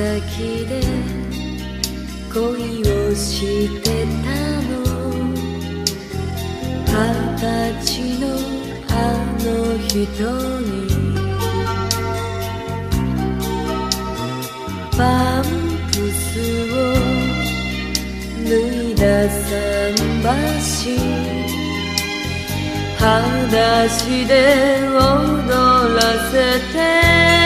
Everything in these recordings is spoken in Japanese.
先で恋をしてたの。二十歳のあの人に。パンプスを脱いだ桟橋。裸足で踊らせて。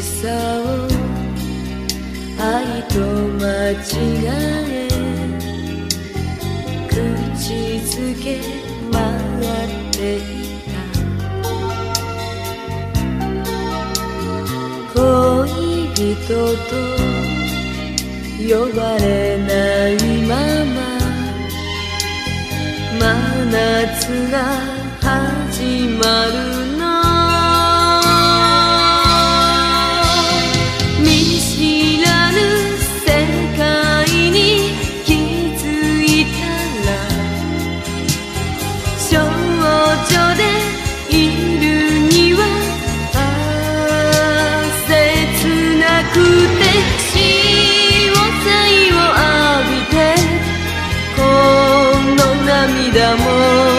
しさを愛と間違え口づけ回っていた。恋人と呼ばれないまま真夏が始まる。你的梦。